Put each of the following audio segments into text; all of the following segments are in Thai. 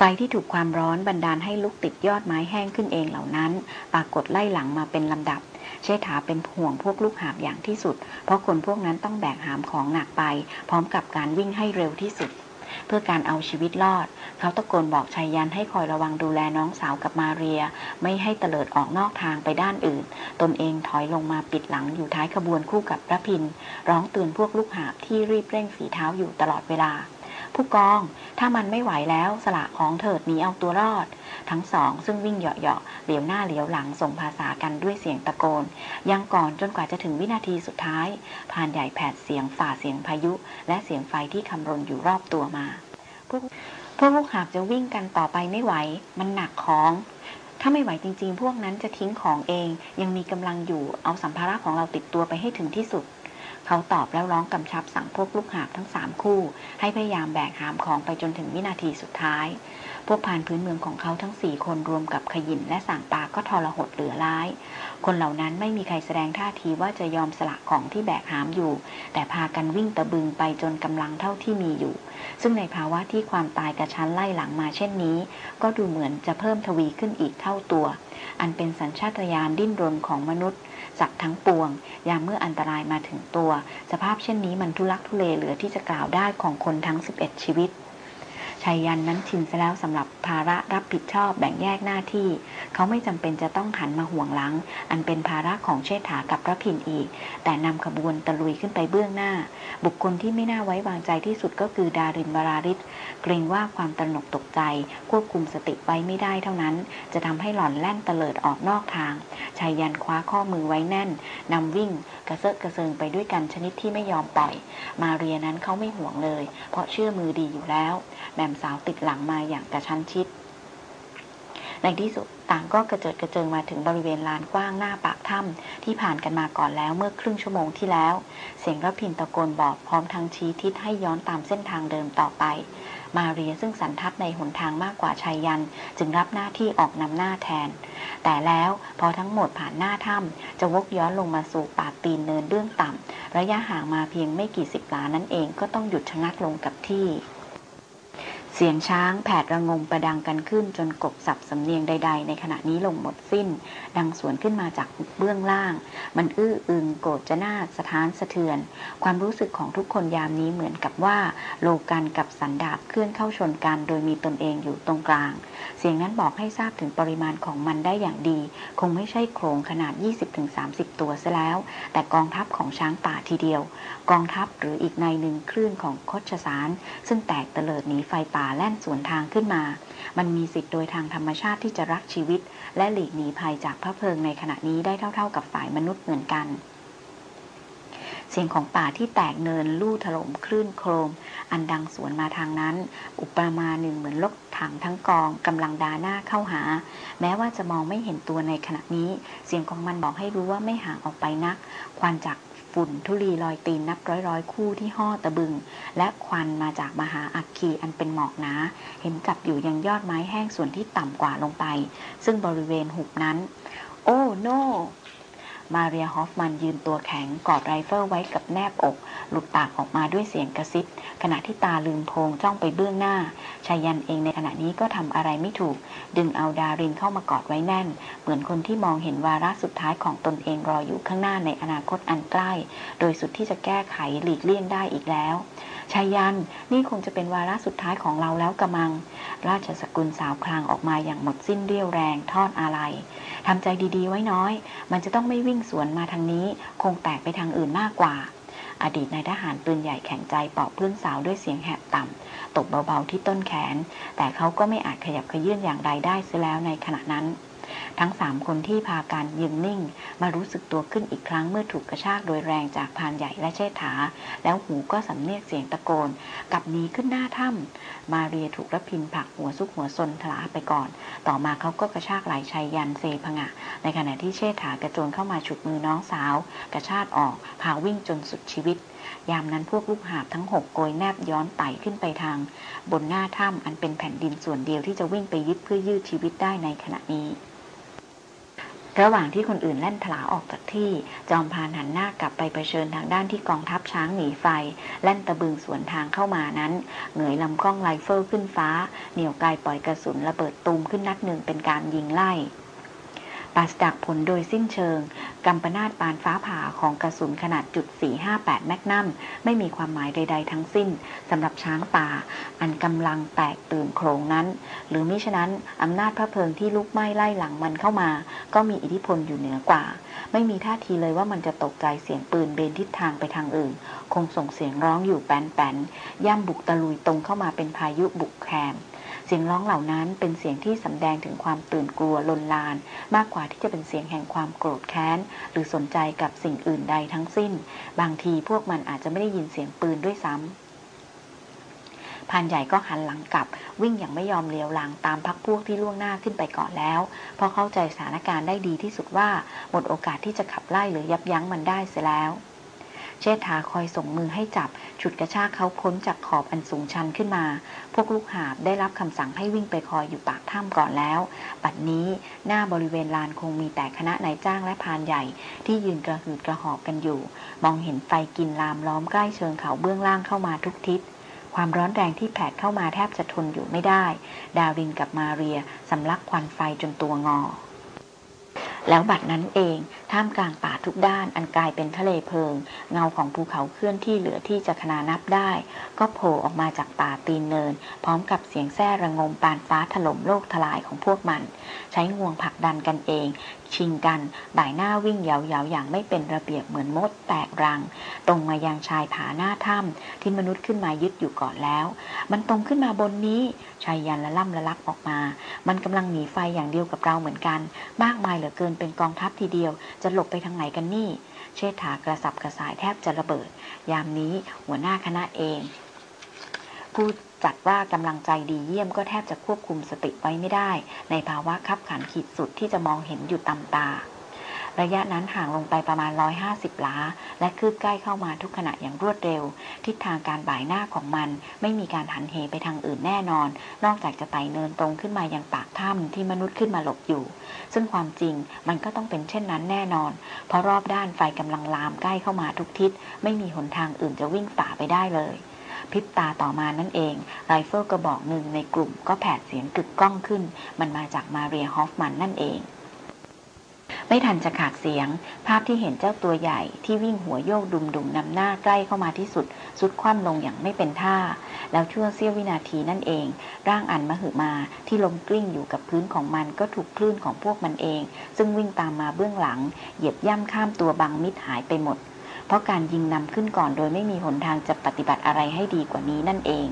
ไฟที่ถูกความร้อนบันดาลให้ลุกติดยอดไม้แห้งขึ้นเองเหล่านั้น ปรากฏไล่หลังมาเป็นลำดับ เชษฐาเป็นห่วงพวกลูกหาบอย่างที่สุด เพราะคนพวกนั้นต้องแบกหามของหนักไป พร้อมกับการวิ่งให้เร็วที่สุด เพื่อการเอาชีวิตรอด เขาตะโกนบอกชายยันให้คอยระวังดูแลน้องสาวกับมาเรีย ไม่ให้เตลิดออกนอกทางไปด้านอื่น ตนเองถอยลงมาปิดหลังอยู่ท้ายขบวนคู่กับพระพิน ร้องเตือนพวกลูกหาบที่รีบเร่งฝีเท้าอยู่ตลอดเวลา ผู้กอง ถ้ามันไม่ไหวแล้วสละของเถิดหนีเอาตัวรอด ทั้งสองซึ่งวิ่งเหาะๆเหลียวหน้าเหลียวหลังส่งภาษากันด้วยเสียงตะโกน ยังก่อนจนกว่าจะถึงวินาทีสุดท้ายผ่านใหญ่แผดเสียงฝ่าเสียงพายุ และเสียงไฟที่คำรนอยู่รอบตัวมาพวกพวกลูกหาบจะวิ่งกันต่อไปไม่ไหว มันหนักของถ้าไม่ไหวจริงๆ พวกนั้นจะทิ้งของเอง ยังมีกำลังอยู่ เอาสัมภาระของเราติดตัวไปให้ถึงที่สุด เขาตอบแล้วร้องกำชับสั่งพวกลูกหาบทั้งสามคู่ ให้พยายามแบกหามของไปจนถึงวินาทีสุดท้าย พวกผ่านพื้นเมืองของเขาทั้งสี่คนรวมกับขยินและสั่งปาก็ทรหดเหลือร้าย คนเหล่านั้นไม่มีใครแสดงท่าทีว่าจะยอมสละของที่แบกหามอยู่ แต่พากันวิ่งตะบึงไปจนกำลังเท่าที่มีอยู่ ซึ่งในภาวะที่ความตายกระชั้นไล่หลังมาเช่นนี้ ก็ดูเหมือนจะเพิ่มทวีขึ้นอีกเท่าตัว อันเป็นสัญชาตญาณดิ้นรนของมนุษย์สัตว์ทั้งปวง ยามเมื่ออันตรายมาถึงตัว สภาพเช่นนี้มันทุลักทุเลเหลือที่จะกล่าวได้ของคนทั้ง 11 ชีวิต ชายยันนั้นชินซะแล้วสำหรับภาระรับผิดชอบแบ่งแยกหน้าที่ เขาไม่จำเป็นจะต้องหันมาห่วงหลัง อันเป็นภาระของเชษฐากับพระพินอีก แต่นำขบวนตะลุยขึ้นไปเบื้องหน้า บุคคลที่ไม่น่าไว้วางใจที่สุดก็คือดารินบราริศเกรงว่าความตระหนกตกใจ ควบคุมสติไว้ไม่ได้เท่านั้น จะทำให้หล่อนแล่นเตลิดออกนอกทางชายยันคว้าข้อมือไว้แน่นนำวิ่งกระเซาะกระเซิงไปด้วยกันชนิดที่ไม่ยอมปล่อย มาเรียนั้นเขาไม่ห่วงเลย เพราะเชื่อมือดีอยู่แล้วแม่มสาวติดหลังมาอย่างกระชั้นชิด ในที่สุดต่างก็กระเจิดกระเจิงมาถึงบริเวณลานกว้างหน้าปากถ้ำที่ผ่านกันมาก่อนแล้วเมื่อครึ่งชั่วโมงที่แล้ว เสียงระพินตะโกนบอกพร้อมทั้งชี้ทิศให้ย้อนตามเส้นทางเดิมต่อไป มาเรียซึ่งสันทัดในหนทางมากกว่าชายยัน จึงรับหน้าที่ออกนำหน้าแทน แต่แล้วพอทั้งหมดผ่านหน้าถ้ำจะวกย้อนลงมาสู่ปากตีนเนินเรื่องต่ำระยะห่างมาเพียงไม่กี่สิบหลานั่นเองก็ต้องหยุดชะงักลงกับที่ เสียงช้างแผดระงมประดังกันขึ้นจนกบสับสำเนียงใด ๆ ในขณะนี้ลงหมดสิ้น ดังสวนขึ้นมาจากเบื้องล่าง มันอื้ออึงโกรธจะนาสถานสะเทือน ความรู้สึกของทุกคนยามนี้เหมือนกับว่า โลกันกับสันดาบเคลื่อนเข้าชนกันโดยมีตนเองอยู่ตรงกลาง เสียงนั้นบอกให้ทราบถึงปริมาณของมันได้อย่างดี คงไม่ใช่โขงขนาด 20-30 ตัวซะแล้ว แต่กองทัพของช้างป่าทีเดียว กองทัพหรืออีกในหนึ่งคลื่นของคชสาร ซึ่งแตกเตลิดหนีไฟป่าแล่นสวนทางขึ้นมา มันมีสิทธิ์โดยทางธรรมชาติที่จะรักชีวิต และหลีกหนีภัยจากพระเพลิงในขณะนี้ได้เท่า ๆ กับฝ่ายมนุษย์เหมือนกัน เสียงของป่าที่แตกเนินลู่ถล่มคลื่นโครม อันดังสวนมาทางนั้น อุปมาหนึ่งเหมือนลกถังทั้งกองกำลังดาหน้าเข้าหา แม้ว่าจะมองไม่เห็นตัวในขณะนี้ เสียงของมันบอกให้รู้ว่าไม่ห่างออกไปนัก ควันจากฝุ่นทุลีลอยตีนนับร้อยร้อยคู่ที่ห่อตะบึง และควันมาจากมหาอัคคีอันเป็นหมอกหนา เห็นจับอยู่ยังยอดไม้แห้งส่วนที่ต่ำกว่าลงไป ซึ่งบริเวณหุบนั้น Oh no มาเรียฮอฟมันยืนตัวแข็งกอดไรเฟิลไว้กับแนบอก หลุดปากออกมาด้วยเสียงกระซิบขณะที่ตาลืมโพลงจ้องไปเบื้องหน้าไชยันต์เองในขณะนี้ก็ทำอะไรไม่ถูก ดึงเอาดารินเข้ามากอดไว้แน่น เหมือนคนที่มองเห็นวาระสุดท้ายของตนเองรออยู่ข้างหน้าในอนาคตอันใกล้ โดยสุดที่จะแก้ไขหลีกเลี่ยงได้อีกแล้ว ไชยันต์ นี่คงจะเป็นวาระสุดท้ายของเราแล้วกระมัง ราชสกุลสาวคลางออกมาอย่างหมดสิ้นเรี่ยวแรงทอดอาลัยทำใจดีๆไว้น้อย มันจะต้องไม่วิ่งสวนมาทางนี้ คงแตกไปทางอื่นมากกว่า อดีตนายทหารปืนใหญ่แข็งใจปอบเพื่อนสาวด้วยเสียงแหบต่ำตบเบาๆที่ต้นแขน แต่เขาก็ไม่อาจขยับขยื่นอย่างใดได้เสียแล้วในขณะนั้น ทั้งสามคนที่พากันยืนนิ่ง มารู้สึกตัวขึ้นอีกครั้งเมื่อถูกกระชากโดยแรงจากพานใหญ่และเชษฐา แล้วหูก็สำเนียกเสียงตะโกน กับหนีขึ้นหน้าถ้ำมาเรียถูกระพินผลักหัวซุกหัวซนทลาไปก่อน ต่อมาเขาก็กระชากไหลชัยยันเซพงะ ในขณะที่เชษฐากระโจนเข้ามาฉุดมือน้องสาว กระชากออก พาวิ่งจนสุดชีวิตยามนั้นพวกลูกหาบทั้งหกโกยแนบย้อนไต่ขึ้นไปทาง บนหน้าถ้ำอันเป็นแผ่นดินส่วนเดียวที่จะวิ่งไปยึดเพื่อยืดชีวิตได้ในขณะนี้ ระหว่างที่คนอื่นแล่นถลาออกจากที่ จอมพานหันหน้ากลับไปเผชิญทางด้านที่กองทัพช้างหนีไฟ แล่นตะบึงสวนทางเข้ามานั้น เหงยลำกล้องไรเฟิลขึ้นฟ้า เหนี่ยวไกปล่อยกระสุนระเบิดตูมขึ้นนัดหนึ่งเป็นการยิงไล่ ราศจากผลโดยสิ้นเชิงกำปนาตปานฟ้าผ่าของกระสุนขนาดจุด458 แมกนัม ไม่มีความหมายใด ๆ ทั้งสิ้นสำหรับช้างป่า อันกำลังแตกตื่นโครงนั้น หรือมิฉะนั้นอำนาจพระเพลิงที่ลุกไหม้ไล่หลังมันเข้ามา ก็มีอิทธิพลอยู่เหนือกว่า ไม่มีท่าทีเลยว่ามันจะตกใจเสียงปืนเบนทิศทางไปทางอื่น คงส่งเสียงร้องอยู่แป้นๆย่ำบุกตะลุยตรงเข้ามาเป็นพายุบุกแคม เสียงร้องเหล่านั้นเป็นเสียงที่สำแดงถึงความตื่นกลัวลนลาน มากกว่าที่จะเป็นเสียงแห่งความโกรธแค้น หรือสนใจกับสิ่งอื่นใดทั้งสิ้น บางทีพวกมันอาจจะไม่ได้ยินเสียงปืนด้วยซ้ำพันใหญ่ก็หันหลังกลับ วิ่งอย่างไม่ยอมเลี้ยวหลังตามพักพวกที่ล่วงหน้าขึ้นไปก่อนแล้ว เพราะเข้าใจสถานการณ์ได้ดีที่สุดว่า หมดโอกาสที่จะขับไล่หรือยับยั้งมันได้เสียแล้ว เชษฐาคอยส่งมือให้จับ ฉุดกระชากเขาพ้นจากขอบอันสูงชันขึ้นมา พวกลูกหาบได้รับคำสั่งให้วิ่งไปคอยอยู่ปากถ้ำก่อนแล้วบัดนี้หน้าบริเวณลานคงมีแต่คณะนายจ้างและพานใหญ่ ที่ยืนกระหืดกระหอบกันอยู่ มองเห็นไฟกินลามล้อมใกล้เชิงเขาเบื้องล่างเข้ามาทุกทิศความร้อนแรงที่แผดเข้ามาแทบจะทนอยู่ไม่ได้ ดาวินกับมาเรียสำลักควันไฟจนตัวงอ แล้วบัดนั้นเอง ท่ามกลางป่าทุกด้านอันกลายเป็นทะเลเพลิง เงาของภูเขาเคลื่อนที่เหลือที่จะขนานับได้ ก็โผล่ออกมาจากป่าตีนเนิน พร้อมกับเสียงแซ่ระงมปานฟ้าถล่มโลกทลายของพวกมัน ใช้งวงผลักดันกันเอง ชิงกัน บ่ายหน้าวิ่งเหยาๆอย่างไม่เป็นระเบียบเหมือนมดแตกรัง ตรงมายังชายผาหน้าถ้ำที่มนุษย์ขึ้นมายึดอยู่ก่อนแล้ว มันตรงขึ้นมาบนนี้ชายยันละล่ำละลักออกมา มันกำลังหนีไฟอย่างเดียวกับเราเหมือนกัน มากมายเหลือเกินเป็นกองทัพทีเดียว จะหลบไปทางไหนกันนี่ เชษฐากระสับกระสายแทบจะระเบิด ยามนี้หัวหน้าคณะเองผู้ จัดว่ากำลังใจดีเยี่ยมก็แทบจะควบคุมสติไว้ไม่ได้ ในภาวะคับขันขีดสุดที่จะมองเห็นอยู่ตำตา ระยะนั้นห่างลงไปประมาณ 150 ล้า และคืบใกล้เข้ามาทุกขณะอย่างรวดเร็ว ทิศทางการบ่ายหน้าของมัน ไม่มีการหันเหไปทางอื่นแน่นอน นอกจากจะไต่เนินตรงขึ้นมายังปากถ้ำที่มนุษย์ขึ้นมาหลบอยู่ ซึ่งความจริงมันก็ต้องเป็นเช่นนั้นแน่นอน เพราะรอบด้านไฟกำลังลามใกล้เข้ามาทุกทิศ ไม่มีหนทางอื่นจะวิ่งฝ่าไปได้เลย พริบตาต่อมานั่นเองไรเฟิลกระบอกหนึ่งในกลุ่มก็แผดเสียงกึกก้องขึ้น มันมาจากมาเรียฮอฟมันนั่นเองไม่ทันจะขาดเสียง ภาพที่เห็นเจ้าตัวใหญ่ที่วิ่งหัวโยกดุมดุมนำหน้าใกล้เข้ามาที่สุด สุดคว่ำลงอย่างไม่เป็นท่า แล้วช่วงเสี้ยววินาทีนั่นเอง ร่างอันมหึมาที่ลมกลิ้งอยู่กับพื้นของมันก็ถูกคลื่นของพวกมันเอง ซึ่งวิ่งตามมาเบื้องหลัง เหยียบย่ำข้ามตัวบังมิดหายไปหมด เพราะการยิงนำขึ้นก่อนโดยไม่มีหนทางจะปฏิบัติอะไรให้ดีกว่านี้นั่นเอง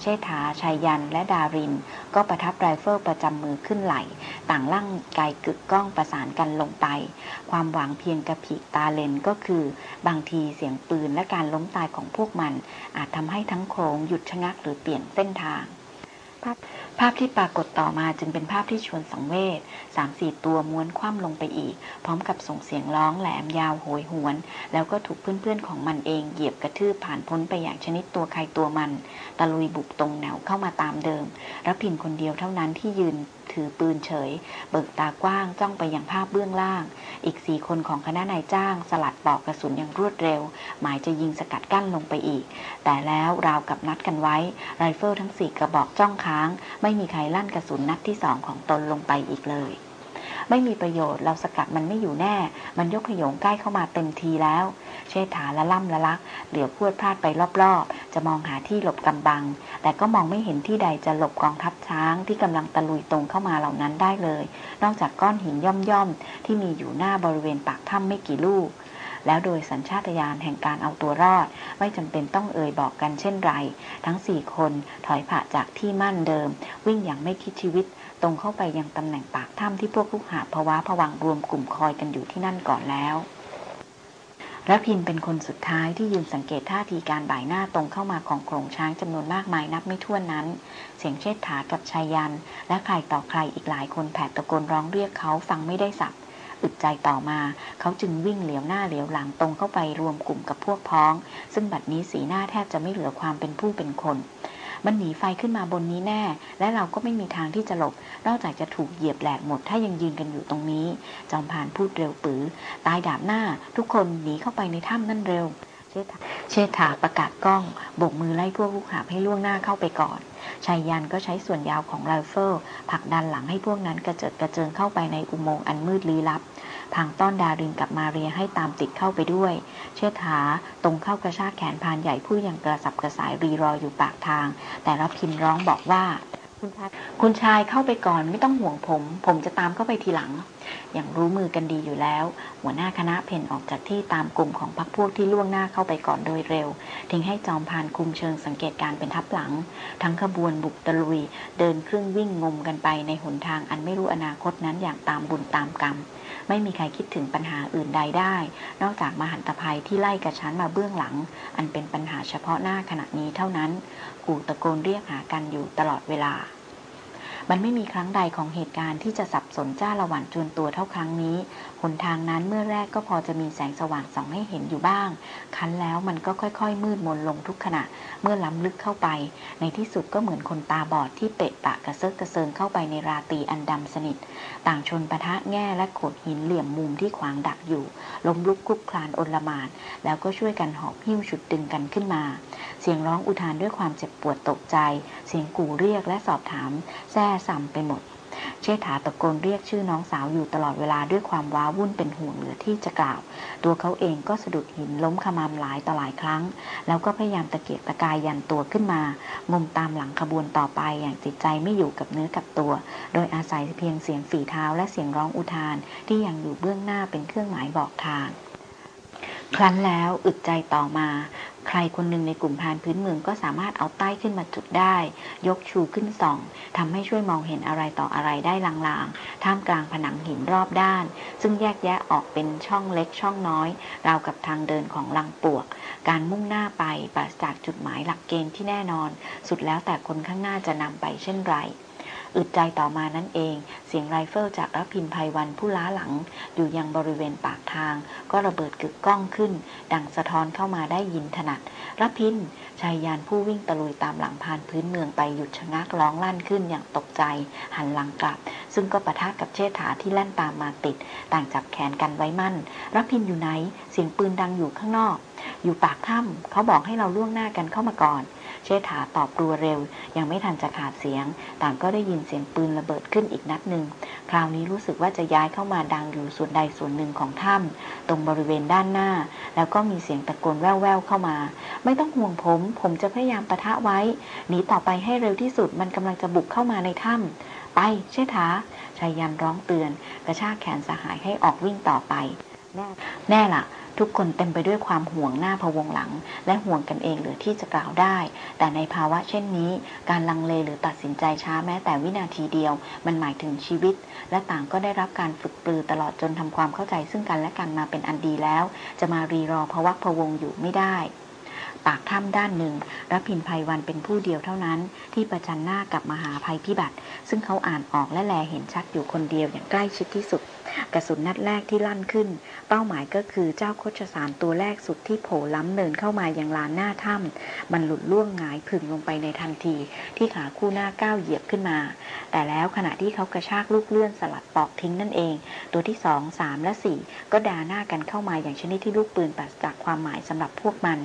เชษฐาชายยันและดาริน ก็ประทับไรเฟิลประจำมือขึ้นไหล ต่างล่างกายกึกก้องประสานกันลงไป ความหวังเพียงกระผีตาเลนก็คือ บางทีเสียงปืนและการล้มตายของพวกมัน อาจทำให้ทั้งโครงหยุดชะงักหรือเปลี่ยนเส้นทางภาพที่ปรากฏต่อมาจึงเป็นภาพที่ชวนสังเวชสามสี่ตัวม้วนคว่ำลงไปอีก พร้อมกับส่งเสียงร้องแหลมยาวโหยหวน แล้วก็ถูกเพื่อนๆของมันเองเหยียบกระทืบผ่านพ้นไปอย่างชนิดตัวใครตัวมัน ตะลุยบุกตรงแนวเข้ามาตามเดิมรับพินคนเดียวเท่านั้นที่ยืนถือปืนเฉย เบิกตากว้างจ้องไปยังภาพเบื้องล่าง อีกสี่คนของคณะนายจ้าง สลัดปอกกระสุนอย่างรวดเร็ว หมายจะยิงสกัดกั้นลงไปอีก แต่แล้วราวกับนัดกันไว้ ไรเฟิลทั้งสี่กระบอกจ้องค้างไม่มีใครลั่นกระสุนนัดที่สองของตนลงไปอีกเลย ไม่มีประโยชน์เราสกัดมันไม่อยู่แน่ มันยกขยงใกล้เข้ามาเต็มทีแล้ว เชษฐาละล่ำละลัก เหลียวพูดพลาดไปรอบๆ จะมองหาที่หลบกำบัง แต่ก็มองไม่เห็นที่ใดจะหลบกองทัพช้างที่กำลังตะลุยตรงเข้ามาเหล่านั้นได้เลย นอกจากก้อนหินย่อมๆที่มีอยู่หน้าบริเวณปากถ้ำไม่กี่ลูก แล้วโดยสัญชาตญาณแห่งการเอาตัวรอด ไม่จำเป็นต้องเอ่ยบอกกันเช่นไร ทั้งสี่คนถอยผ่าจากที่มั่นเดิม วิ่งอย่างไม่คิดชีวิต ตรงเข้าไปยังตำแหน่งปากถ้ำที่พวกลูกหาภาวะผวังรวมกลุ่มคอยกันอยู่ที่นั่นก่อนแล้วระพินเป็นคนสุดท้ายที่ยืนสังเกตท่าทีการบ่ายหน้าตรงเข้ามาของโขลงช้างจำนวนมากมายนับไม่ถ้วนนั้น เสียงเชิดถากับชายัน และใครต่อใครอีกหลายคนแผดตะโกนร้องเรียกเขาฟังไม่ได้สับ อึดใจต่อมา เขาจึงวิ่งเหลียวหน้าเหลียวหลังตรงเข้าไปรวมกลุ่มกับพวกพ้อง ซึ่งบัดนี้สีหน้าแทบจะไม่เหลือความเป็นผู้เป็นคน มันหนีไฟขึ้นมาบนนี้แน่ และเราก็ไม่มีทางที่จะหลบ นอกจากจะถูกเหยียบแหลกหมดถ้ายังยืนกันอยู่ตรงนี้ จอมพรานพูดเร็วปรื๋อ ตายดาบหน้า ทุกคนหนีเข้าไปในถ้ำนั่นเร็ว เชษฐาประกาศก้องโบกมือไล่พวกลูกหาบให้ล่วงหน้าเข้าไปก่อนไชยันต์ก็ใช้ส่วนยาวของไรเฟิลผลักดันหลังให้พวกนั้นกระเจิดกระเจิงเข้าไปในอุโมงค์อันมืดลี้ลับพลางต้อนดารินกับมาเรียให้ตามติดเข้าไปด้วย เชษฐาตรงเข้ากระชากแขนพรานใหญ่ผู้ยังกระสับกระสายรีรออยู่ปากทาง แต่รพินทร์ร้องบอกว่า คุณชายคุณชายเข้าไปก่อนไม่ต้องห่วงผม ผมจะตามเข้าไปทีหลัง อย่างรู้มือกันดีอยู่แล้ว หัวหน้าคณะเพ่นออกจากที่ตามกลุ่มของพรรคพวกที่ล่วงหน้าเข้าไปก่อนโดยเร็ว ทิ้งให้จอมพานคุมเชิงสังเกตการเป็นทับหลัง ทั้งขบวนบุกตะลุย เดินเครื่องวิ่งงมกันไปในหนทางอันไม่รู้อนาคตนั้นอย่างตามบุญตามกรรม ไม่มีใครคิดถึงปัญหาอื่นใดได้ นอกจากมหันตภัยที่ไล่กระชั้นมาเบื้องหลัง อันเป็นปัญหาเฉพาะหน้าขณะนี้เท่านั้น กูตะโกนเรียกหากันอยู่ตลอดเวลา มันไม่มีครั้งใดของเหตุการณ์ที่จะสับสนจ้าละหวันจวนตัวเท่าครั้งนี้ หนทางนั้นเมื่อแรกก็พอจะมีแสงสว่างส่องให้เห็นอยู่บ้าง คันแล้วมันก็ค่อยๆ มืดมนลงทุกขณะ เมื่อล้ำลึกเข้าไป ในที่สุดก็เหมือนคนตาบอดที่เปะปะกระเซิกกระเซิงเข้าไปในราตีอันดำสนิท ต่างชนปะทะแง่และโขดหินเหลี่ยมมุมที่ขวางดักอยู่ ล้มลุกคลุกคลานอนลมานแล้วก็ช่วยกันหอบหิ้วฉุดดึงกันขึ้นมา เสียงร้องอุทานด้วยความเจ็บปวดตกใจ เสียงกู่เรียกและสอบถามแซ่ซ้ำไปหมด เชษฐาตะโกนเรียกชื่อน้องสาวอยู่ตลอดเวลาด้วยความว้าวุ่นเป็นห่วงเหลือที่จะกล่าว ตัวเขาเองก็สะดุดหินล้มขมามหลายต่อหลายครั้ง แล้วก็พยายามตะเกียกตะกายยันตัวขึ้นมางมตามหลังขบวนต่อไปอย่างจิตใจไม่อยู่กับเนื้อกับตัว โดยอาศัยเพียงเสียงฝีเท้าและเสียงร้องอุทานที่ยังอยู่เบื้องหน้าเป็นเครื่องหมายบอกทาง ครั้นแล้วอึดใจต่อมา ใครคนหนึ่งในกลุ่มพานพื้นเมืองก็สามารถเอาใต้ขึ้นมาจุดได้ ยกชูขึ้นส่องทำให้ช่วยมองเห็นอะไรต่ออะไรได้ลางๆ ท่ามกลางผนังหินรอบด้าน ซึ่งแยกแยะออกเป็นช่องเล็กช่องน้อย ราวกับทางเดินของลังปวก การมุ่งหน้าไปปราศจากจุดหมายหลักเกณฑ์ที่แน่นอน สุดแล้วแต่คนข้างหน้าจะนำไปเช่นไร อึดใจต่อมานั่นเอง เสียงไรเฟิลจากรพินภัยวันผู้ล้าหลัง อยู่ยังบริเวณปากทาง ก็ระเบิดกึกก้องขึ้น ดังสะท้อนเข้ามาได้ยินถนัดรพินชายยานผู้วิ่งตะลุยตามหลังพานพื้นเมืองไปหยุดชะงักร้องลั่นขึ้นอย่างตกใจ หันหลังกลับ ซึ่งก็ปะทะกับเชษฐาที่แล่นตามมาติด ต่างจับแขนกันไว้มั่นรพินอยู่ไหน เสียงปืนดังอยู่ข้างนอก อยู่ปากถ้ำเขาบอกให้เราล่วงหน้ากันเข้ามาก่อน เชษฐาตอบรัวเร็ว ยังไม่ทันจะขาดเสียง ต่างก็ได้ยินเสียงปืนระเบิดขึ้นอีกนัดหนึ่ง คราวนี้รู้สึกว่าจะย้ายเข้ามาดังอยู่ส่วนใดส่วนหนึ่งของถ้ำตรงบริเวณด้านหน้า แล้วก็มีเสียงตะโกนแว่วๆเข้ามา ไม่ต้องห่วงผม ผมจะพยายามปะทะไว้หนีต่อไปให้เร็วที่สุดมันกำลังจะบุกเข้ามาในถ้ำไปเชษฐาชายยันร้องเตือน กระชากแขนสหายให้ออกวิ่งต่อไป แน่แน่ละ่ะ ทุกคนเต็มไปด้วยความห่วงหน้าพวงหลัง และห่วงกันเองเหลือที่จะกล่าวได้ แต่ในภาวะเช่นนี้ การลังเลหรือตัดสินใจช้าแม้แต่วินาทีเดียว มันหมายถึงชีวิต และต่างก็ได้รับการฝึกปรือตลอดจนทำความเข้าใจซึ่งกันและกันมาเป็นอันดีแล้ว จะมารีรอพวักพวงอยู่ไม่ได้ปากถ้ำด้านหนึ่งรับพินภัยวันเป็นผู้เดียวเท่านั้น ที่ประจันหน้ากับมหาภัยพิบัติ ซึ่งเขาอ่านออกและแลเห็นชัดอยู่คนเดียวอย่างใกล้ชิดที่สุด กระสุนนัดแรกที่ลั่นขึ้น เป้าหมายก็คือเจ้าโคชสารตัวแรกสุดที่โผล่ล้ำเนินเข้ามาอย่างลานหน้าถ้ำมันหลุดล่วงหงายผึ่งลงไปในทันที ที่ขาคู่หน้าก้าวเหยียบขึ้นมา แต่แล้วขณะที่เขากระชากลูกเลื่อนสลัดปอกทิ้งนั่นเอง ตัวที่สองสามและสี่ก็ดาหน้ากันเข้ามาอย่างชนิดที่ลูกปืนปัสจากความหมายสำหรับพวกมัน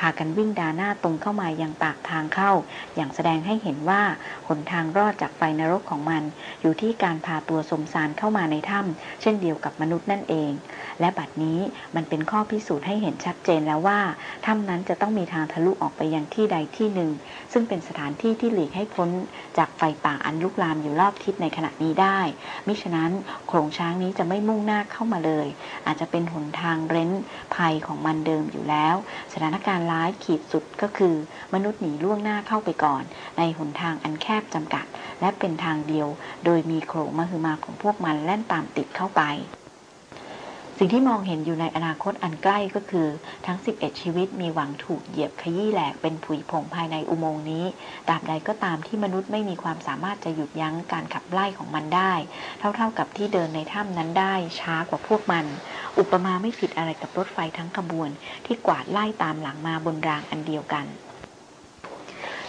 พากันวิ่งดาหน้าตรงเข้ามายังปากทางเข้า อย่างแสดงให้เห็นว่าหนทางรอดจากไฟนรกของมัน อยู่ที่การพาตัวสมสารเข้ามาในถ้ำเช่นเดียวกับมนุษย์นั่นเอง และบัดนี้มันเป็นข้อพิสูจน์ให้เห็นชัดเจนแล้วว่าถ้ำนั้นจะต้องมีทางทะลุออกไปยังที่ใดที่หนึ่ง ซึ่งเป็นสถานที่ที่หลีกให้พ้นจากไฟป่าอันลุกลามอยู่รอบทิศในขณะนี้ได้ มิฉะนั้นโขงช้างนี้จะไม่มุ่งหน้าเข้ามาเลย อาจจะเป็นหนทางเร้นภัยของมันเดิมอยู่แล้ว สถานการณ์ร้ายขีดสุดก็คือ มนุษย์หนีล่วงหน้าเข้าไปก่อน ในหนทางอันแคบจำกัด และเป็นทางเดียว โดยมีโขงมหึมาของพวกมันแล่นตามติดเข้าไป สิ่งที่มองเห็นอยู่ในอนาคตอันใกล้ก็คือ ทั้ง 11 ชีวิตมีหวังถูกเหยียบขยี้แหลกเป็นผุยผงภายในอุโมงค์นี้ตราบใดก็ตามที่มนุษย์ไม่มีความสามารถจะหยุดยั้งการขับไล่ของมันได้ เท่าๆกับที่เดินในถ้ำนั้นได้ช้ากว่าพวกมันอุปมาไม่ผิดอะไรกับรถไฟทั้งขบวน ที่กวาดไล่ตามหลังมาบนรางอันเดียวกัน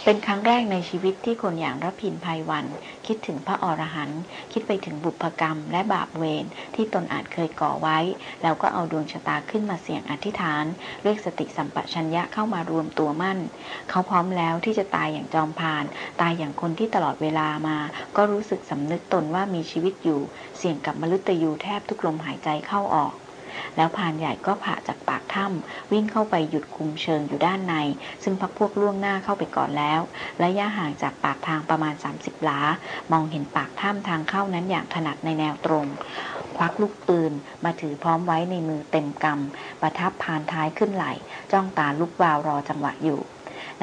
เป็นครั้งแรกในชีวิตที่คนอย่างรพินภัยวัน คิดถึงพระอรหันต์คิดไปถึงบุพกรรมและบาปเวรที่ตนอาจเคยก่อไว้ แล้วก็เอาดวงชะตาขึ้นมาเสี่ยงอธิษฐาน เรียกสติสัมปชัญญะเข้ามารวมตัวมั่น เขาพร้อมแล้วที่จะตายอย่างจอมพาน ตายอย่างคนที่ตลอดเวลามา ก็รู้สึกสำนึกตนว่ามีชีวิตอยู่ เสี่ยงกับมฤตยูแทบทุกลมหายใจเข้าออก แล้วพานใหญ่ก็ผ่าจากปากถ้ำวิ่งเข้าไปหยุดคุมเชิงอยู่ด้านใน ซึ่งพักพวกล่วงหน้าเข้าไปก่อนแล้วระยะห่างจากปากทางประมาณ 30 หลา มองเห็นปากถ้ำทางเข้านั้นอย่างถนัดในแนวตรง ควักลูกปืนมาถือพร้อมไว้ในมือเต็มกำประทับพานท้ายขึ้นไหล จ้องตาลุกวาวรอจังหวะอยู่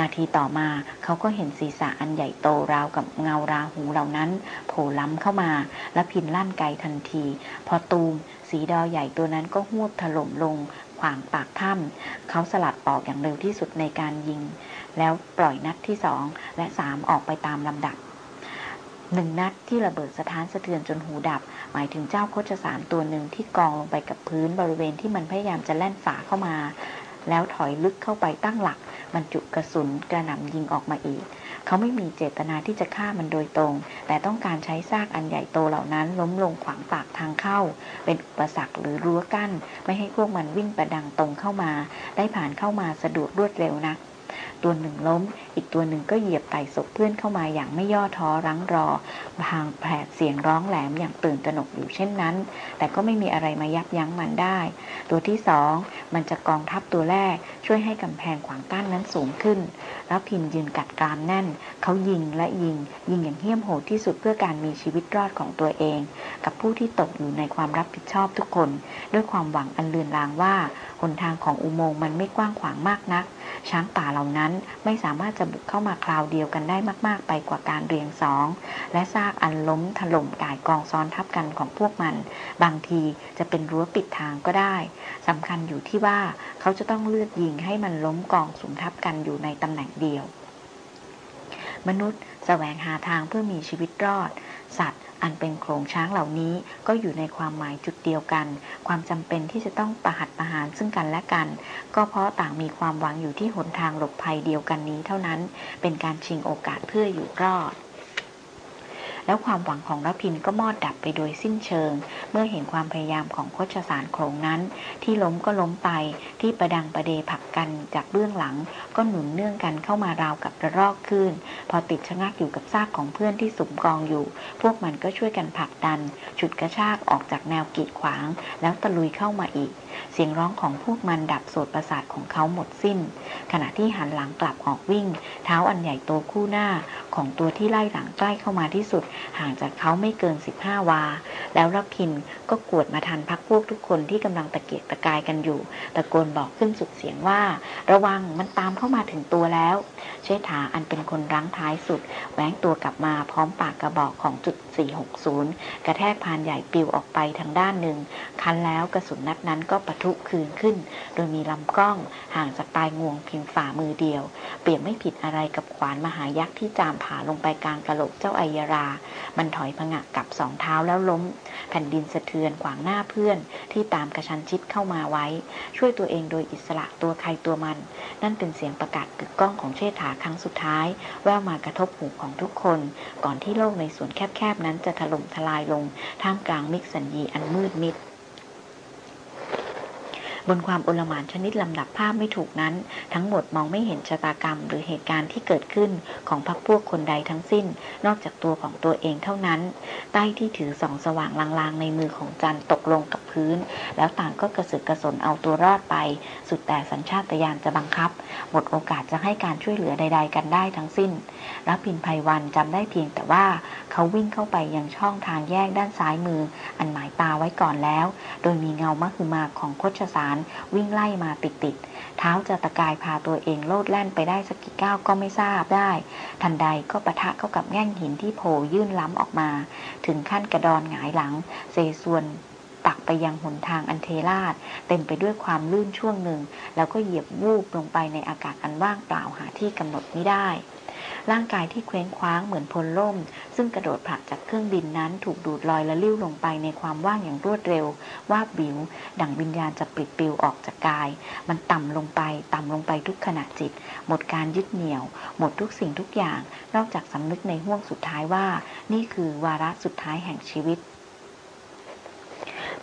นาทีต่อมาเขาก็เห็นศีรษะอันใหญ่โตราวกับเงาราหูเหล่านั้น โผล่ล้ำเข้ามา และพินลั่นไกทันที พอตูม สีดอใหญ่ตัวนั้นก็หวบถล่มลงขวางปากถ้ำเขาสลัดออกอย่างเร็วที่สุดในการยิง แล้วปล่อยนัดที่สองและสามออกไปตามลำดับหนึ่งนัดที่ระเบิดสถานสะเทือนจนหูดับ หมายถึงเจ้าโคชสารตัวหนึ่งที่กองลงไปกับพื้นบริเวณที่มันพยายามจะแล่นฝาเข้ามา แล้วถอยลึกเข้าไปตั้งหลักบรรจุกระสุนกระหน่ำยิงออกมาอีก เขาไม่มีเจตนาที่จะฆ่ามันโดยตรง แต่ต้องการใช้ซากอันใหญ่โตเหล่านั้น ล้มลงขวางปากทางเข้า เป็นอุปสรรคหรือรั้วกั้น ไม่ให้พวกมันวิ่งประดังตรงเข้ามา ได้ผ่านเข้ามาสะดวกรวดเร็วนะักตัวหนึ่งล้ม อีกตัวหนึ่งก็เหยียบไต่ศพเพื่อนเข้ามาอย่างไม่ย่อท้อรั้งรอ พางแผดเสียงร้องแหลมอย่างตื่นตระหนกอยู่เช่นนั้น แต่ก็ไม่มีอะไรมายับยั้งมันได้ ตัวที่สองมันจะกองทัพตัวแรก ช่วยให้กำแพงขวางกั้นนั้นสูงขึ้น แล้วพินยืนกัดกรามแน่น เขายิงและยิง ยิงอย่างเหี้ยมโหดที่สุดเพื่อการมีชีวิตรอดของตัวเอง กับผู้ที่ตกอยู่ในความรับผิดชอบทุกคน ด้วยความหวังอันเลือนลางว่าหนทางของอุโมงค์มันไม่กว้างขวางมากนัก ช้างป่าเหล่านั้นไม่สามารถจะบุกเข้ามาคราวเดียวกันได้มาก ๆ ไปกว่าการเรียงสองและซากอันล้มถล่มกายกองซ้อนทับกันของพวกมัน บางทีจะเป็นรั้วปิดทางก็ได้สำคัญอยู่ที่ว่าเขาจะต้องเลือกยิงให้มันล้มกองสุมทับกันอยู่ในตำแหน่งเดียว มนุษย์แสวงหาทางเพื่อมีชีวิตรอด สัตว์อันเป็นโครงช้างเหล่านี้ก็อยู่ในความหมายจุดเดียวกัน ความจำเป็นที่จะต้องประหัตประหารซึ่งกันและกัน ก็เพราะต่างมีความหวังอยู่ที่หนทางหลบภัยเดียวกันนี้เท่านั้น เป็นการชิงโอกาสเพื่ออยู่รอด แล้วความหวังของรพินก็มอดดับไปโดยสิ้นเชิง เมื่อเห็นความพยายามของโคชสารโครงนั้น ที่ล้มก็ล้มไปที่ประดังประเดผักกันจากเบื้องหลัง ก็หนุนเนื่องกันเข้ามาราวกับระรอกขึ้น พอติดชะงักอยู่กับซากของเพื่อนที่สุมกองอยู่ พวกมันก็ช่วยกันผลักดัน ฉุดกระชากออกจากแนวกีดขวาง แล้วตะลุยเข้ามาอีก เสียงร้องของพวกมันดับโสดประสาทของเขาหมดสิ้น ขณะที่หันหลังกลับออกวิ่ง เท้าอันใหญ่โตคู่หน้าของตัวที่ไล่หลังใกล้เข้ามาที่สุด ห่างจากเขาไม่เกิน 15 วา แล้วรับพินก็กวดมาทันพักพวกทุกคนที่กำลังตะเกียกตะกายกันอยู่ ตะโกนบอกขึ้นสุดเสียงว่า ระวังมันตามเข้ามาถึงตัวแล้ว เชษฐาอันเป็นคนรั้งท้ายสุดแหวงตัวกลับมาพร้อมปากกระบอกของจุด460 กระแทกพานใหญ่ปิวออกไปทางด้านหนึ่ง คันแล้วกระสุนนัดนั้นก็ปะทุคืนขึ้น โดยมีลำกล้องห่างจากปลายงวงเพียงฝ่ามือเดียว เปรียบไม่ผิดอะไรกับขวานมหายักษ์ที่จามผ่าลงไปกลางกระโหลกเจ้าไอยรา มันถอยผงะกับสองเท้าแล้วล้ม แผ่นดินสะเทือนขวางหน้าเพื่อน ที่ตามกระชันชิดเข้ามาไว้ ช่วยตัวเองโดยอิสระตัวใครตัวมัน นั่นเป็นเสียงประกาศกึกก้องของเชษฐาครั้งสุดท้าย แววมากระทบหูของทุกคน ก่อนที่โลกในสวนแคบๆนั้นจะถล่มทลายลงท่ามกลางมิกสัญญีอันมืดมิด บนความโอลหมานชนิดลำดับภาพไม่ถูกนั้น ทั้งหมดมองไม่เห็นชะตากรรม หรือเหตุการณ์ที่เกิดขึ้นของพรรคพวกคนใดทั้งสิ้น นอกจากตัวของตัวเองเท่านั้น ใต้ที่ถือสองสว่างลางๆ ในมือของจันตกลงกับพื้น แล้วต่างก็กระสือกกระสนเอาตัวรอดไป สุดแต่สัญชาตญาณจะบังคับ หมดโอกาสจะให้การช่วยเหลือใด ๆ กันได้ทั้งสิ้นรับพินภัยวันจำได้เพียงแต่ว่าเขาวิ่งเข้าไปยังช่องทางแยกด้านซ้ายมือ อันหมายตาไว้ก่อนแล้ว โดยมีเงามะคือมาของโคชสารวิ่งไล่มาติดๆเท้าจะตะกายพาตัวเองโลดแล่นไปได้สักกี่ก้าวก็ไม่ทราบได้ ทันใดก็ปะทะเข้ากับแง่งหินที่โผล่ยื่นล้ำออกมา ถึงขั้นกระดอนหงายหลัง เซส่วนตักไปยังหนทางอันเทราดเต็มไปด้วยความลื่นช่วงหนึ่ง แล้วก็เหยียบวูบลงไปในอากาศอันว่างเปล่าหาที่กำหนดไม่ได้ ร่างกายที่เคว้งคว้างเหมือนพลล่ม ซึ่งกระโดดผลักจากเครื่องบินนั้นถูกดูดลอยและลิ้วลงไปในความว่างอย่างรวดเร็ววาบวิว ดั่งวิญญาณจะปลิดปิวออกจากกาย มันต่ำลงไป ต่ำลงไปทุกขณะจิต หมดการยึดเหนี่ยว หมดทุกสิ่งทุกอย่าง นอกจากสำนึกในห่วงสุดท้ายว่า นี่คือวาระสุดท้ายแห่งชีวิต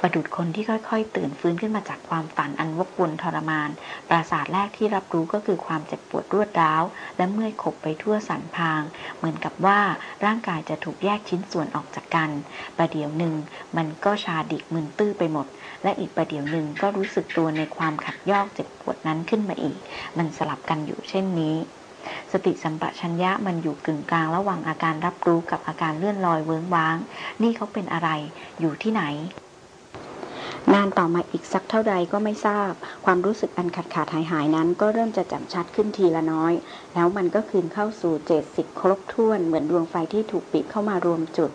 ประดุดคนที่ค่อย ๆ ตื่นฟื้นขึ้นมาจากความฝันอันวกวนทรมาน ปราสาทแรกที่รับรู้ก็คือความเจ็บปวดรวดร้าว และเมื่อยขบไปทั่วสันพาง เหมือนกับว่าร่างกายจะถูกแยกชิ้นส่วนออกจากกัน ประเดี๋ยวหนึ่งมันก็ชาดิกมึนตื้อไปหมด และอีกประเดี๋ยวหนึ่งก็รู้สึกตัวในความขัดยอกเจ็บปวดนั้นขึ้นมาอีก มันสลับกันอยู่เช่นนี้สติสัมปชัญญะมันอยู่กึ่งกลางระหว่างอาการรับรู้กับอาการเลื่อนลอยเวิ้งว้าง นี่เขาเป็นอะไร อยู่ที่ไหน นานต่อมาอีกสักเท่าใดก็ไม่ทราบ ความรู้สึกอันขาดขาดหายหายนั้น ก็เริ่มจะจำชัดขึ้นทีละน้อย แล้วมันก็คืนเข้าสู่เจตสิกครบถ้วนเหมือนดวงไฟที่ถูกปิดเข้ามารวมจุด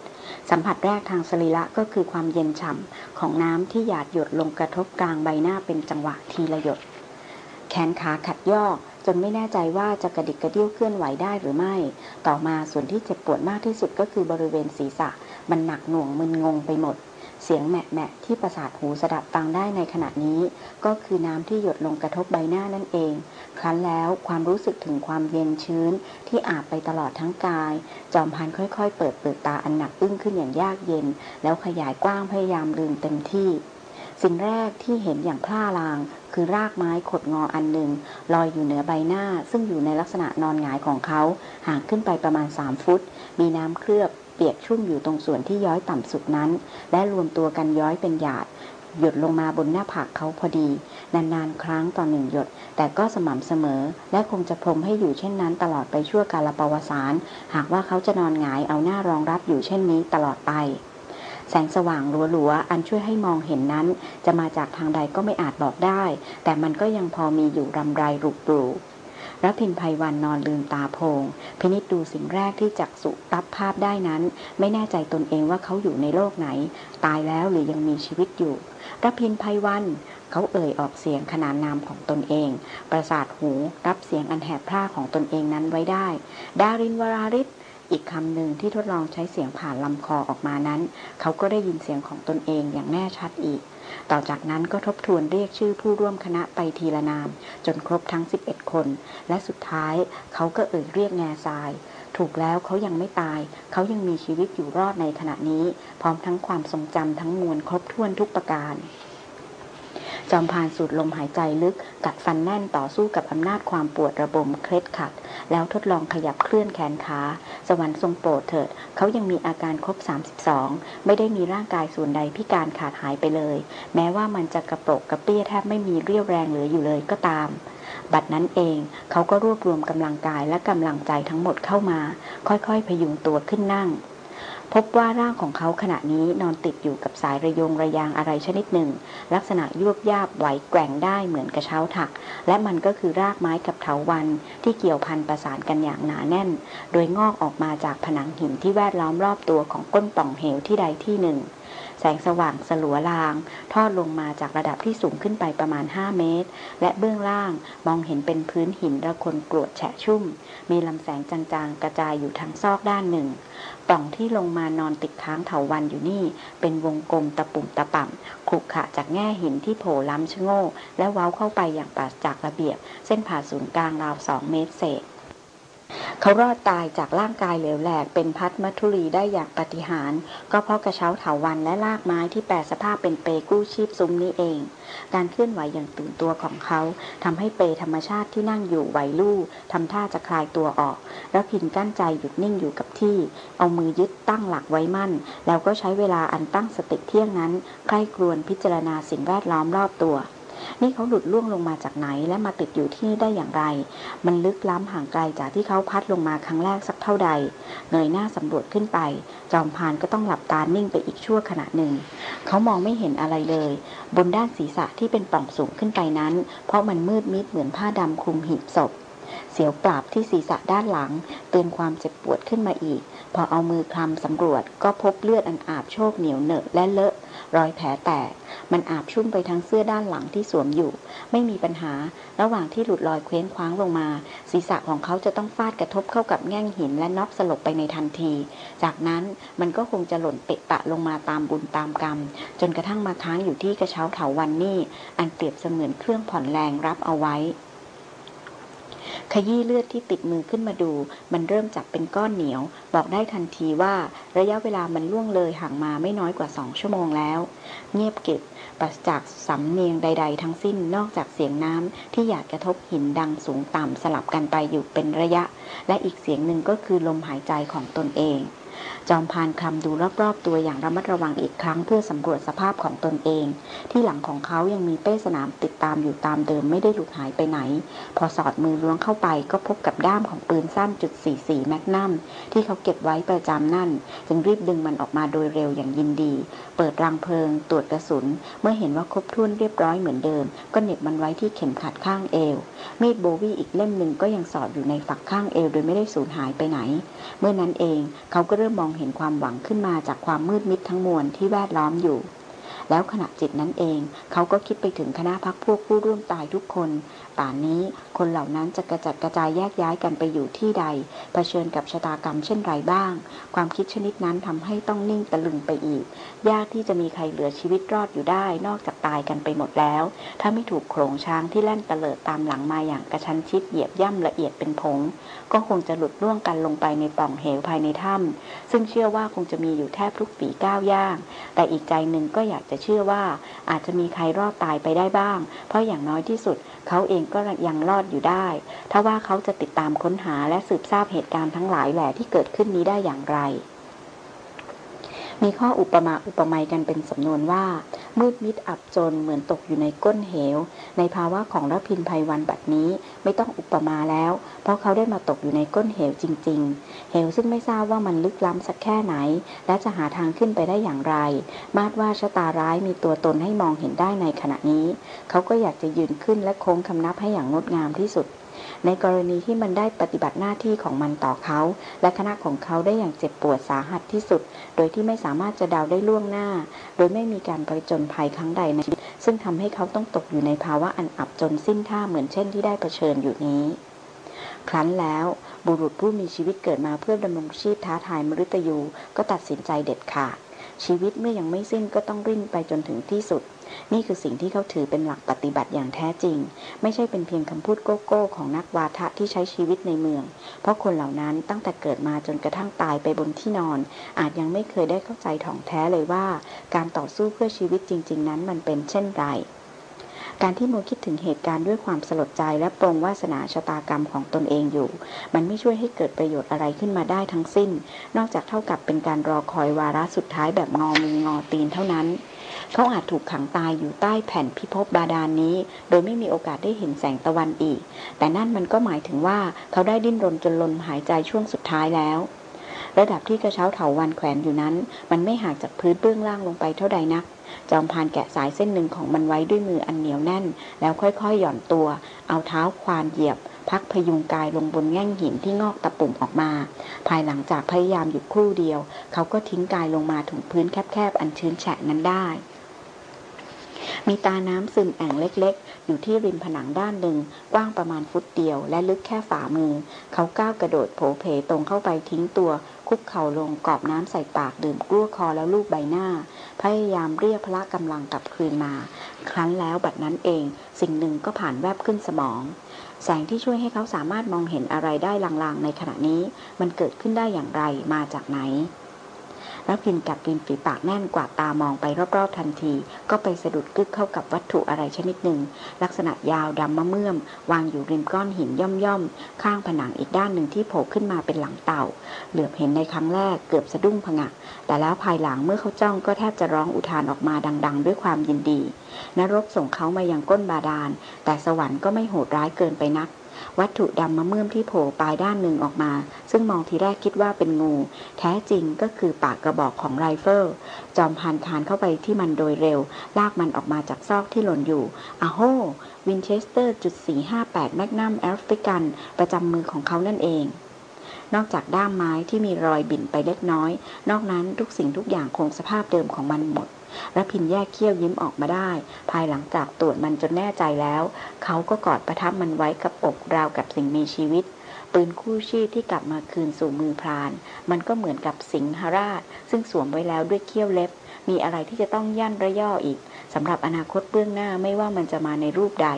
สัมผัสแรกทางสรีระก็คือความเย็นฉ่ำของน้ำที่หยาดหยดลงกระทบกลางใบหน้าเป็นจังหวะทีละหยด แขนขาขัดยอกจนไม่แน่ใจว่าจะกระดิกกระเดี้ยวเคลื่อนไหวได้หรือไม่ ต่อมาส่วนที่เจ็บปวดมากที่สุดก็คือบริเวณศีรษะ มันหนักหน่วงมึนงงไปหมด เสียงแหมะที่ประสาทหูสดับฟังได้ในขณะนี้ ก็คือน้ำที่หยดลงกระทบใบหน้านั่นเอง ครั้นแล้วความรู้สึกถึงความเย็นชื้นที่อาบไปตลอดทั้งกาย จอมพันค่อยๆ เปิดเปิดตาอันหนักอึ้งขึ้นอย่างยากเย็น แล้วขยายกว้างพยายามลืมเต็มที่ สิ่งแรกที่เห็นอย่างพล่าลางคือรากไม้ขดงออันหนึ่งลอยอยู่เหนือใบหน้า ซึ่งอยู่ในลักษณะนอนหงายของเขาห่างขึ้นไปประมาณ 3 ฟุต มีน้ำเคลือบ เปียกชุ่มอยู่ตรงส่วนที่ย้อยต่ำสุดนั้น และรวมตัวกันย้อยเป็นหยาด หยดลงมาบนหน้าผากเขาพอดี นานๆครั้งต่อหนึ่งหยด แต่ก็สม่ำเสมอ และคงจะพรมให้อยู่เช่นนั้น ตลอดไปชั่วกาลปวสารหากว่าเขาจะนอนหงายเอาหน้ารองรับอยู่เช่นนี้ตลอดไปแสงสว่างหลัวๆ อันช่วยให้มองเห็นนั้น จะมาจากทางใดก็ไม่อาจบอกได้ แต่มันก็ยังพอมีอยู่รำไรรุกรู รพินภัยวันนอนลืมตาโพงพินิจดูสิ่งแรกที่จักสุรับภาพได้นั้น ไม่แน่ใจตนเองว่าเขาอยู่ในโลกไหน ตายแล้วหรือยังมีชีวิตอยู่รพินภัยวันเขาเอ่ยออกเสียงขนานนามของตนเอง ประสาทหูรับเสียงอันแหบพร่าของตนเองนั้นไว้ได้ ดารินวราริศ อีกคำหนึ่งที่ทดลองใช้เสียงผ่านลำคอออกมานั้น เขาก็ได้ยินเสียงของตนเองอย่างแน่ชัดอีก ต่อจากนั้นก็ทบทวนเรียกชื่อผู้ร่วมคณะไปทีละนาม จนครบทั้ง 11 คน และสุดท้ายเขาก็เอ่ยเรียกแง่ทราย ถูกแล้วเขายังไม่ตาย เขายังมีชีวิตอยู่รอดในขณะนี้ พร้อมทั้งความทรงจำทั้งมวลครบถ้วนทุกประการ จอมพานสูดลมหายใจลึก กัดฟันแน่นต่อสู้กับอำนาจความปวดระบมเคล็ดขัด แล้วทดลองขยับเคลื่อนแขนขา สวรรค์ทรงโปรดเถิด เขายังมีอาการครบ 32 ไม่ได้มีร่างกายส่วนใดพิการขาดหายไปเลย แม้ว่ามันจะกระโปรกกระเปี้ยแทบไม่มีเรี่ยวแรงเหลืออยู่เลยก็ตามบัดนั้นเองเขาก็รวบรวมกำลังกายและกำลังใจทั้งหมดเข้ามา ค่อยๆ พยุงตัวขึ้นนั่ง พบว่าร่างของเขาขณะนี้นอนติดอยู่กับสายระยงระยางอะไรชนิดหนึ่ง ลักษณะยวบยาบไหวแกว่งได้เหมือนกระเช้าถัก และมันก็คือรากไม้กับเถาวันที่เกี่ยวพันประสานกันอย่างหนาแน่น โดยงอกออกมาจากผนังหินที่แวดล้อมรอบตัวของก้นป่องเหวที่ใดที่หนึ่งแสงสว่างสลัวลาง ทอดลงมาจากระดับที่สูงขึ้นไปประมาณ 5 เมตร และเบื้องล่างมองเห็นเป็นพื้นหินระคนกรวดแฉะชุ่ม มีลำแสงจางๆ กระจายอยู่ทางซอกด้านหนึ่ง ปล่องที่ลงมานอนติดค้างเถาวันอยู่นี่ เป็นวงกลมตะปุ่มตะป่ำขรุขระจากแง่หินที่โผล่ล้ำชะโง่และเว้าเข้าไปอย่างปราศจากระเบียบ เส้นผ่าศูนย์กลางราวสองเมตรเศษ เขารอดตายจากร่างกายเหลวแหลกเป็นพัดมัทุรีได้อย่างปฏิหาร ก็เพราะกระเช้าเถาวันและลากไม้ที่แปรสภาพเป็นเปกู้ชีพซุ้มนี้เอง การเคลื่อนไหวอย่างตื่นตัวของเขาทำให้เปธรรมชาติที่นั่งอยู่ไหวลู่ทำท่าจะคลายตัวออก แล้วพินกั้นใจหยุดนิ่งอยู่กับที่ เอามือยึดตั้งหลักไว้มั่น แล้วก็ใช้เวลาอันตั้งสติเที่ยงนั้นใคร่ครวญพิจารณาสิ่งแวดล้อมรอบตัว นี่เขาหลุดล่วงลงมาจากไหนและมาติดอยู่ที่นี่ได้อย่างไร มันลึกล้ำห่างไกลจากที่เขาพัดลงมาครั้งแรกสักเท่าใด เงยหน้าสำรวจขึ้นไป จอมพานก็ต้องหลับตานิ่งไปอีกชั่วขณะหนึ่ง เขามองไม่เห็นอะไรเลย บนด้านศีรษะที่เป็นปล่องสูงขึ้นไปนั้น เพราะมันมืดมิดเหมือนผ้าดำคลุมหีบศพ เสียวปราบที่ศีรษะด้านหลัง เตือนความเจ็บปวดขึ้นมาอีก พอเอามือคลำสำรวจก็พบเลือดอันอาบโชคเหนียวเหนอะและเลอะ รอยแผลแตก มันอาบชุ่มไปทั้งเสื้อด้านหลังที่สวมอยู่ ไม่มีปัญหา ระหว่างที่หลุดลอยเคว้งคว้างลงมา ศีรษะของเขาจะต้องฟาดกระทบเข้ากับแง่งหินและน็อกสลบไปในทันที จากนั้นมันก็คงจะหล่นเปะปะลงมาตามบุญตามกรรม จนกระทั่งมาค้างอยู่ที่กระเช้าเถาวันนี่ อันเปรียบเสมือนเครื่องผ่อนแรงรับเอาไว้ ขยี้เลือดที่ติดมือขึ้นมาดู มันเริ่มจับเป็นก้อนเหนียว บอกได้ทันทีว่าระยะเวลามันล่วงเลยห่างมาไม่น้อยกว่าสองชั่วโมงแล้ว เงียบเก็บปราศจากสำเนียงใด ๆ ทั้งสิ้นนอกจากเสียงน้ำที่หยาดกระทบหินดังสูงต่ำสลับกันไปอยู่เป็นระยะ และอีกเสียงหนึ่งก็คือลมหายใจของตนเอง จอมพานคำดูรอบๆตัวอย่างระมัดระวังอีกครั้งเพื่อสำรวจสภาพของตนเอง ที่หลังของเขายังมีเป้สนามติดตามอยู่ตามเดิมไม่ได้หลุดหายไปไหน พอสอดมือล้วงเข้าไปก็พบกับด้ามของปืนสั้นจุด44แมกนัมที่เขาเก็บไว้ประจำนั่น จึงรีบดึงมันออกมาโดยเร็วอย่างยินดี เปิดรังเพลิง ตรวจกระสุน เมื่อเห็นว่าครบถ้วนเรียบร้อยเหมือนเดิม ก็เหน็บมันไว้ที่เข็มขัดข้างเอว มีดโบวี่อีกเล่มหนึ่งก็ยังสอดอยู่ในฝักข้างเอว โดยไม่ได้สูญหายไปไหน เมื่อนั้นเองเขาก็เริ่มมองเห็นความหวังขึ้นมาจากความมืดมิดทั้งมวลที่แวดล้อมอยู่ แล้วขณะจิตนั้นเอง เขาก็คิดไปถึงคณะพักพวกผู้ร่วมตายทุกคน ป่านนี้คนเหล่านั้นจะกระจัดกระจายแยกย้ายกันไปอยู่ที่ใดเผชิญกับชะตากรรมเช่นไรบ้าง ความคิดชนิดนั้นทำให้ต้องนิ่งตะลึงไปอีก ยากที่จะมีใครเหลือชีวิตรอดอยู่ได้ นอกจากตายกันไปหมดแล้ว ถ้าไม่ถูกโขลงช้างที่แล่นเตลิดตามหลังมาอย่างกระชั้นชิดเหยียบย่ำละเอียดเป็นผง ก็คงจะหลุดล่วงกันลงไปในป่องเหวภายในถ้ำซึ่งเชื่อว่าคงจะมีอยู่แทบทุกฝีก้าวย่าง แต่อีกใจหนึ่งก็อยากจะเชื่อว่าอาจจะมีใครรอดตายไปได้บ้าง เพราะอย่างน้อยที่สุด เขาเองก็ยังรอดอยู่ได้ ถ้าว่าเขาจะติดตามค้นหาและสืบทราบเหตุการณ์ทั้งหลายแหล่ที่เกิดขึ้นนี้ได้อย่างไร มีข้ออุปมาอุปไมยกันเป็นสำนวนว่า มืดมิดอับจนเหมือนตกอยู่ในก้นเหว ในภาวะของรพินภัยวันบัดนี้ไม่ต้องอุปมาแล้ว เพราะเขาได้มาตกอยู่ในก้นเหวจริง ๆ เหวซึ่งไม่ทราบว่ามันลึกล้ำสักแค่ไหน และจะหาทางขึ้นไปได้อย่างไร มาดว่าชะตาร้ายมีตัวตนให้มองเห็นได้ในขณะนี้ เขาก็อยากจะยืนขึ้นและโค้งคำนับให้อย่างงดงามที่สุด ในกรณีที่มันได้ปฏิบัติหน้าที่ของมันต่อเขา และคณะของเขาได้อย่างเจ็บปวดสาหัสที่สุด โดยที่ไม่สามารถจะเดาได้ล่วงหน้า โดยไม่มีการไปจนภัยครั้งใดในชีวิตซึ่งทำให้เขาต้องตกอยู่ในภาวะอันอับจนสิ้นท่าเหมือนเช่นที่ได้เผชิญอยู่นี้ ครั้นแล้วบุรุษผู้มีชีวิตเกิดมาเพื่อดำรงชีพท้าทายมฤตยูก็ตัดสินใจเด็ดขาดชีวิตเมื่อยังไม่สิ้นก็ต้องริ่นไปจนถึงที่สุด นี่คือสิ่งที่เขาถือเป็นหลักปฏิบัติอย่างแท้จริง ไม่ใช่เป็นเพียงคำพูดโก้โก้ของนักวาทะที่ใช้ชีวิตในเมือง เพราะคนเหล่านั้นตั้งแต่เกิดมาจนกระทั่งตายไปบนที่นอน อาจยังไม่เคยได้เข้าใจถ่องแท้เลยว่า การต่อสู้เพื่อชีวิตจริง ๆ นั้นมันเป็นเช่นไรการที่โมคิดถึงเหตุการณ์ด้วยความสลดใจและปรงวาสนาชะตากรรมของตนเองอยู่ มันไม่ช่วยให้เกิดประโยชน์อะไรขึ้นมาได้ทั้งสิ้น นอกจากเท่ากับเป็นการรอคอยวาระสุดท้ายแบบงอมืองอตีนเท่านั้น เขาอาจถูกขังตายอยู่ใต้แผ่นพิภพบาดาลนนี้ โดยไม่มีโอกาสได้เห็นแสงตะวันอีก แต่นั่นมันก็หมายถึงว่าเขาได้ดิ้นรนจนลมหายใจช่วงสุดท้ายแล้ว ระดับที่กระเช้าเถาวันแขวนอยู่นั้น มันไม่ห่างจากพื้นเบื้องล่างลงไปเท่าใดนัก จอมพานแกะสายเส้นหนึ่งของมันไว้ด้วยมืออันเหนียวแน่น แล้วค่อยๆ หย่อนตัว เอาเท้าควานเหยียบพักพยุงกายลงบนแง่งหินที่งอกตะปุ่มออกมา ภายหลังจากพยายามหยุดครู่เดียว เขาก็ทิ้งกายลงมาถึงพื้นแคบๆ อันชื้นแฉะนั้นได้ มีตาน้ำซึมแอ่งเล็กๆ อยู่ที่ริมผนังด้านหนึ่ง กว้างประมาณฟุตเดียว และลึกแค่ฝ่ามือ เขาก้าวกระโดดโผเพตรงเข้าไปทิ้งตัว คุกเข่าลงกอบน้ำใส่ปากดื่มกลั้วคอแล้วลูบใบหน้า พยายามเรียกพละกำลังกลับคืนมา ครั้นแล้วบัดนั้นเอง สิ่งหนึ่งก็ผ่านแวบขึ้นสมองแสงที่ช่วยให้เขาสามารถมองเห็นอะไรได้ลางๆ ในขณะนี้ มันเกิดขึ้นได้อย่างไรมาจากไหน แล้วพินกับริมฝีปากแน่นกว่าตามองไปรอบๆทันที ก็ไปสะดุดกึกเข้ากับวัตถุอะไรชนิดหนึ่ง ลักษณะยาวดำมะเมื่อม วางอยู่ริมก้อนหินย่อมๆ ข้างผนังอีกด้านหนึ่งที่โผล่ขึ้นมาเป็นหลังเต่า เหลือบเห็นในครั้งแรกเกือบสะดุ้งผงะ แต่แล้วภายหลังเมื่อเขาจ้องก็แทบจะร้องอุทานออกมาดัง ๆ ด้วยความยินดี นรกส่งเขามายังก้นบาดาล แต่สวรรค์ก็ไม่โหดร้ายเกินไปนัก วัตถุดำมะเมื่อมที่โผล่ปลายด้านหนึ่งออกมา ซึ่งมองทีแรกคิดว่าเป็นงู แท้จริงก็คือปากกระบอกของไรเฟิล จอมพรานคลานเข้าไปที่มันโดยเร็ว ลากมันออกมาจากซอกที่หล่นอยู่โอ้โฮวินเชสเตอร์จุด458แมกนัมแอฟริกัน ประจำมือของเขานั่นเองนอกจากด้ามไม้ที่มีรอยบิ่นไปเล็กน้อย นอกนั้นทุกสิ่งทุกอย่างคงสภาพเดิมของมันหมด รพินแยกเขี้ยวยิ้มออกมาได้ ภายหลังจากตรวจมันจนแน่ใจแล้ว เขาก็กอดประทับมันไว้กับอกราวกับสิ่งมีชีวิต ปืนคู่ชีพที่กลับมาคืนสู่มือพราน มันก็เหมือนกับสิงหราช ซึ่งสวมไว้แล้วด้วยเขี้ยวเล็บ มีอะไรที่จะต้องยั่นระย่ออีกสำหรับอนาคตเบื้องหน้าไม่ว่ามันจะมาในรูปใด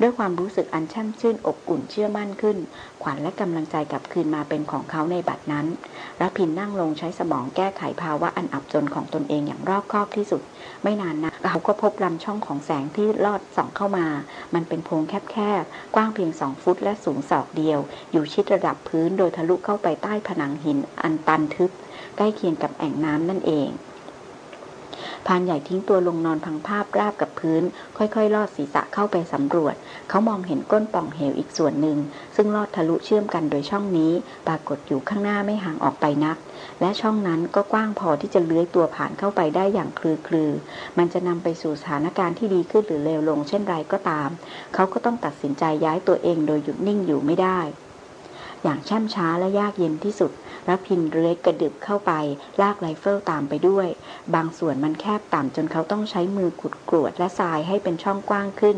ด้วยความรู้สึกอันช่ำชื่นอบอุ่นเชื่อมั่นขึ้น ขวัญและกำลังใจกลับคืนมาเป็นของเขาในบัดนั้นรพินนั่งลงใช้สมองแก้ไขภาวะอันอับจนของตนเองอย่างรอบคอบที่สุด ไม่นานนะเขาก็พบลำช่องของแสงที่ลอดส่องเข้ามา มันเป็นโพรงแคบๆ กว้างเพียงสองฟุตและสูงศอกเดียว อยู่ชิดระดับพื้นโดยทะลุเข้าไปใต้ผนังหินอันตันทึบ ใกล้เคียงกับแอ่งน้ำนั่นเอง พานใหญ่ทิ้งตัวลงนอนพังภาพราบกับพื้น ค่อยๆ ลอดศีรษะเข้าไปสำรวจ เขามองเห็นก้นป่องเหวอีกส่วนหนึ่ง ซึ่งลอดทะลุเชื่อมกันโดยช่องนี้ ปรากฏอยู่ข้างหน้าไม่ห่างออกไปนัก และช่องนั้นก็กว้างพอที่จะเลื้อยตัวผ่านเข้าไปได้อย่างคลือๆมันจะนำไปสู่สถานการณ์ที่ดีขึ้นหรือเลวลงเช่นไรก็ตาม เขาก็ต้องตัดสินใจย้ายตัวเองโดยหยุดนิ่งอยู่ไม่ได้ อย่างช่ำช้าและยากเย็นที่สุด รพินเลื้อยกระดึบเข้าไป ลากไรเฟิลตามไปด้วย บางส่วนมันแคบต่ำจนเขาต้องใช้มือขุดกรวดและทรายให้เป็นช่องกว้างขึ้น